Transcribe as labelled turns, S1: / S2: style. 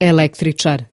S1: Električar.